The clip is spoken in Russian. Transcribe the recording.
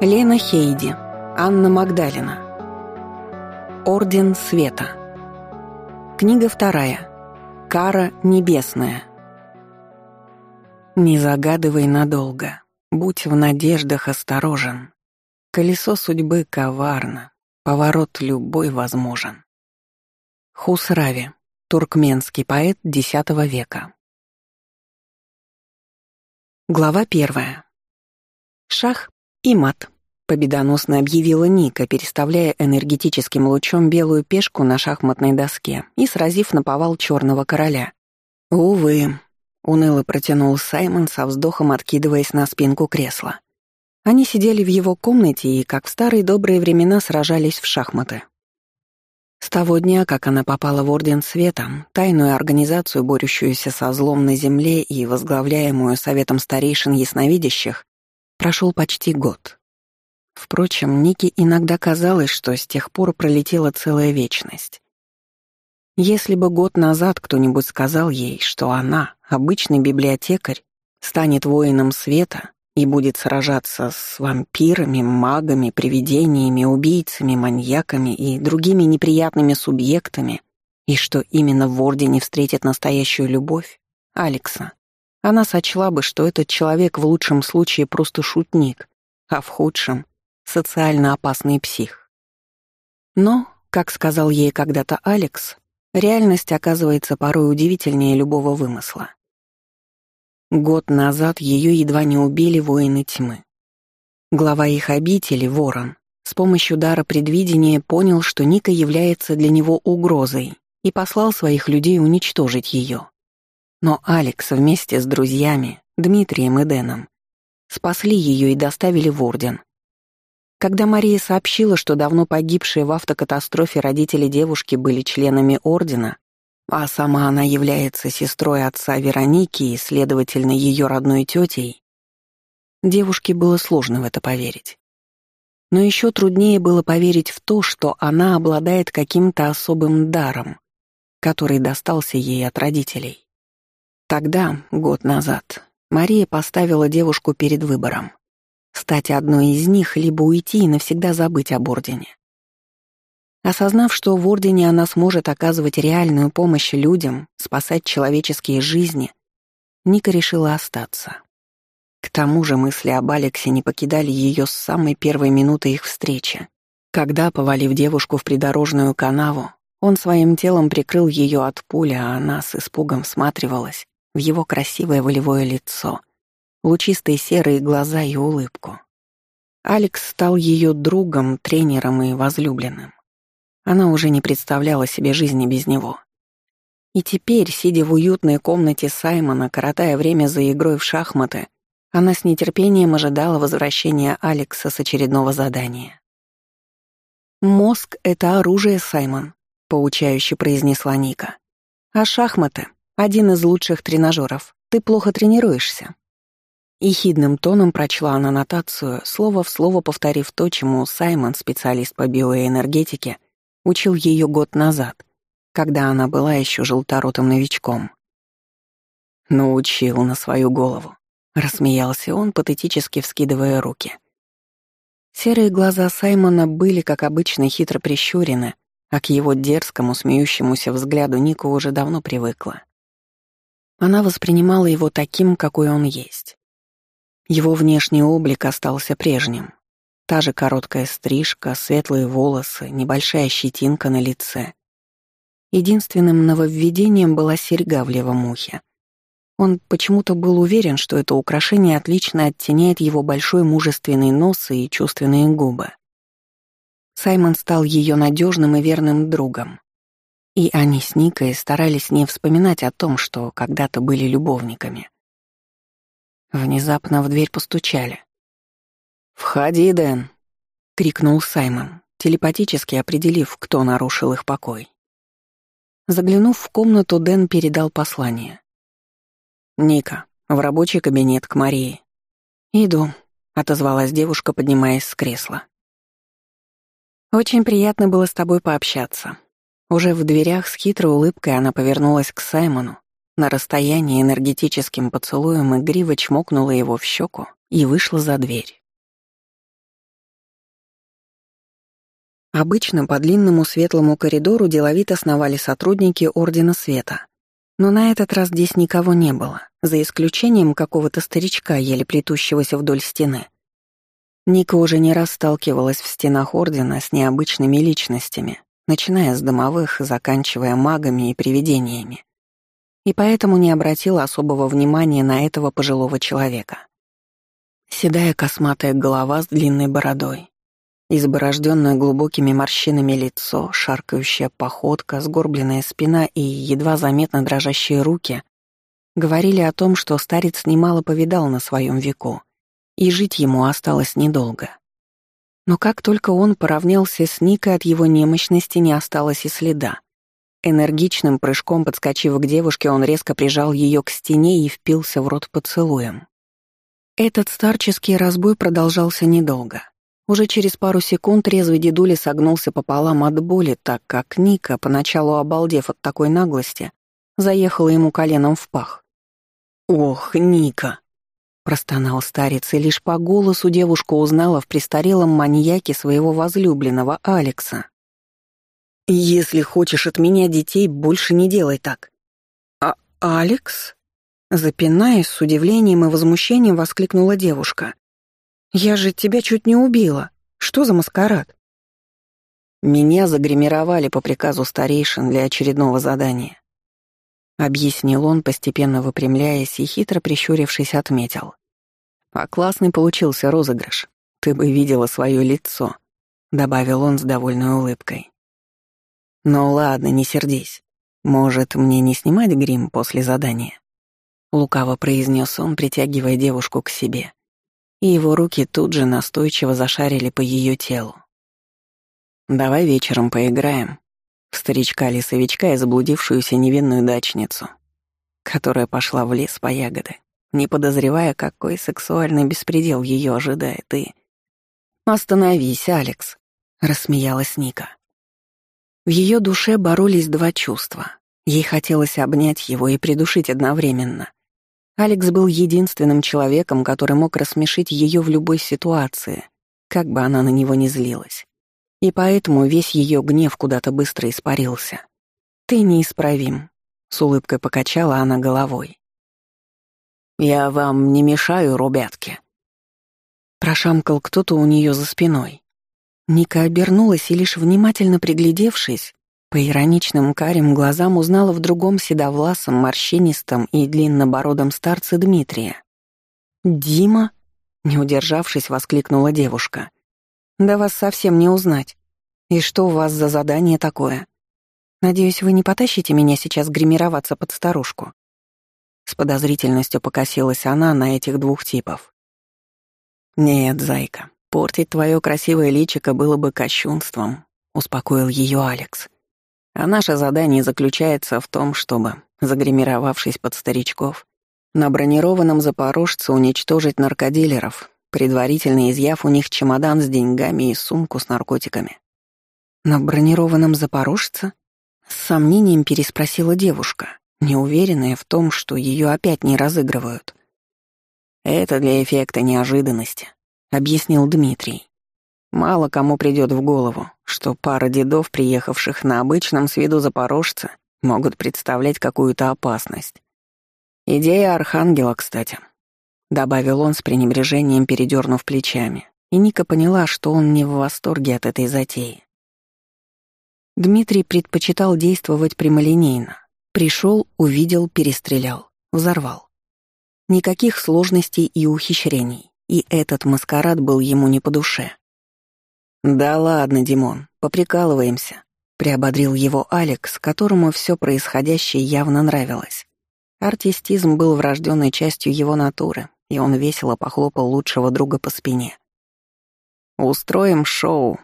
Лена Хейди, Анна Магдалина. Орден Света. Книга вторая. Кара небесная. Не загадывай надолго, будь в надеждах осторожен. Колесо судьбы коварно, поворот любой возможен. Хусрави, туркменский поэт X века. Глава первая. Шах и мат. Победоносно объявила Ника, переставляя энергетическим лучом белую пешку на шахматной доске и сразив наповал черного короля. «Увы», — уныло протянул Саймон со вздохом, откидываясь на спинку кресла. Они сидели в его комнате и, как в старые добрые времена, сражались в шахматы. С того дня, как она попала в Орден Света, тайную организацию, борющуюся со злом на Земле и возглавляемую Советом Старейшин Ясновидящих, прошел почти год. Впрочем, Нике иногда казалось, что с тех пор пролетела целая вечность. Если бы год назад кто-нибудь сказал ей, что она, обычный библиотекарь, станет воином света и будет сражаться с вампирами, магами, привидениями, убийцами, маньяками и другими неприятными субъектами, и что именно в Ордене встретит настоящую любовь, Алекса, она сочла бы, что этот человек в лучшем случае просто шутник, а в худшем — социально опасный псих. Но, как сказал ей когда-то Алекс, реальность оказывается порой удивительнее любого вымысла. Год назад ее едва не убили воины тьмы. Глава их обители, Ворон, с помощью дара предвидения понял, что Ника является для него угрозой и послал своих людей уничтожить ее. Но Алекс вместе с друзьями, Дмитрием и Дэном, спасли ее и доставили в Орден. Когда Мария сообщила, что давно погибшие в автокатастрофе родители девушки были членами Ордена, а сама она является сестрой отца Вероники и, следовательно, ее родной тетей, девушке было сложно в это поверить. Но еще труднее было поверить в то, что она обладает каким-то особым даром, который достался ей от родителей. Тогда, год назад, Мария поставила девушку перед выбором. Стать одной из них, либо уйти и навсегда забыть об Ордене. Осознав, что в Ордене она сможет оказывать реальную помощь людям, спасать человеческие жизни, Ника решила остаться. К тому же мысли об Алексе не покидали ее с самой первой минуты их встречи, когда, повалив девушку в придорожную канаву, он своим телом прикрыл ее от пули, а она с испугом всматривалась в его красивое волевое лицо, лучистые серые глаза и улыбку. Алекс стал ее другом, тренером и возлюбленным. Она уже не представляла себе жизни без него. И теперь, сидя в уютной комнате Саймона, коротая время за игрой в шахматы, она с нетерпением ожидала возвращения Алекса с очередного задания. «Мозг — это оружие, Саймон», — поучающе произнесла Ника. «А шахматы один из лучших тренажеров. Ты плохо тренируешься». Ехидным тоном прочла она нотацию, слово в слово повторив то, чему Саймон, специалист по биоэнергетике, учил ее год назад, когда она была еще желторотым новичком. «Научил на свою голову», — рассмеялся он, патетически вскидывая руки. Серые глаза Саймона были, как обычно, хитро прищурены, а к его дерзкому, смеющемуся взгляду Ника уже давно привыкла. Она воспринимала его таким, какой он есть. Его внешний облик остался прежним. Та же короткая стрижка, светлые волосы, небольшая щетинка на лице. Единственным нововведением была серьга в левом ухе. Он почему-то был уверен, что это украшение отлично оттеняет его большой мужественный нос и чувственные губы. Саймон стал ее надежным и верным другом. И они с Никой старались не вспоминать о том, что когда-то были любовниками. Внезапно в дверь постучали. «Входи, Дэн!» — крикнул Саймон, телепатически определив, кто нарушил их покой. Заглянув в комнату, Дэн передал послание. «Ника, в рабочий кабинет к Марии». «Иду», — отозвалась девушка, поднимаясь с кресла. «Очень приятно было с тобой пообщаться. Уже в дверях с хитрой улыбкой она повернулась к Саймону, на расстоянии энергетическим поцелуем игриво чмокнула его в щеку и вышла за дверь. Обычно по длинному светлому коридору деловито сновали сотрудники Ордена Света. Но на этот раз здесь никого не было, за исключением какого-то старичка, еле плетущегося вдоль стены. Ника уже не раз сталкивалась в стенах Ордена с необычными личностями, начиная с домовых, заканчивая магами и привидениями. И поэтому не обратила особого внимания на этого пожилого человека. Седая косматая голова с длинной бородой, изборожденное глубокими морщинами лицо, шаркающая походка, сгорбленная спина и едва заметно дрожащие руки говорили о том, что старец немало повидал на своем веку, и жить ему осталось недолго. Но как только он поравнялся с Никой, от его немощности не осталось и следа. Энергичным прыжком подскочив к девушке, он резко прижал ее к стене и впился в рот поцелуем. Этот старческий разбой продолжался недолго. Уже через пару секунд резвый дедуля согнулся пополам от боли, так как Ника, поначалу обалдев от такой наглости, заехала ему коленом в пах. «Ох, Ника!» — простонал старец, и лишь по голосу девушка узнала в престарелом маньяке своего возлюбленного Алекса. «Если хочешь от меня детей, больше не делай так». «А Алекс?» Запинаясь, с удивлением и возмущением воскликнула девушка. «Я же тебя чуть не убила. Что за маскарад?» «Меня загримировали по приказу старейшин для очередного задания», — объяснил он, постепенно выпрямляясь и хитро прищурившись отметил. «А классный получился розыгрыш. Ты бы видела свое лицо», — добавил он с довольной улыбкой. «Ну ладно, не сердись. Может, мне не снимать грим после задания?» Лукаво произнес он, притягивая девушку к себе и его руки тут же настойчиво зашарили по ее телу. «Давай вечером поиграем старичка-лесовичка и заблудившуюся невинную дачницу, которая пошла в лес по ягоды, не подозревая, какой сексуальный беспредел ее ожидает, и... «Остановись, Алекс», — рассмеялась Ника. В ее душе боролись два чувства. Ей хотелось обнять его и придушить одновременно — Алекс был единственным человеком, который мог рассмешить ее в любой ситуации, как бы она на него ни злилась. И поэтому весь ее гнев куда-то быстро испарился. «Ты неисправим», — с улыбкой покачала она головой. «Я вам не мешаю, ребятки?» Прошамкал кто-то у нее за спиной. Ника обернулась и, лишь внимательно приглядевшись, по ироничным карим глазам узнала в другом седовласом, морщинистом и длиннобородом старце Дмитрия. «Дима?» — не удержавшись, воскликнула девушка. «Да вас совсем не узнать. И что у вас за задание такое? Надеюсь, вы не потащите меня сейчас гримироваться под старушку?» С подозрительностью покосилась она на этих двух типов. «Нет, зайка, портить твое красивое личико было бы кощунством», — успокоил ее Алекс. А наше задание заключается в том, чтобы, загримировавшись под старичков, на бронированном запорожце уничтожить наркодилеров, предварительно изъяв у них чемодан с деньгами и сумку с наркотиками. «На бронированном запорожце?» С сомнением переспросила девушка, неуверенная в том, что ее опять не разыгрывают. «Это для эффекта неожиданности», — объяснил Дмитрий. Мало кому придет в голову, что пара дедов, приехавших на обычном с виду запорожца, могут представлять какую-то опасность. Идея Архангела, кстати. Добавил он с пренебрежением, передернув плечами, и Ника поняла, что он не в восторге от этой затеи. Дмитрий предпочитал действовать прямолинейно. Пришел, увидел, перестрелял, взорвал. Никаких сложностей и ухищрений, и этот маскарад был ему не по душе. «Да ладно, Димон, поприкалываемся», — приободрил его Алекс, которому все происходящее явно нравилось. Артистизм был врожденной частью его натуры, и он весело похлопал лучшего друга по спине. «Устроим шоу,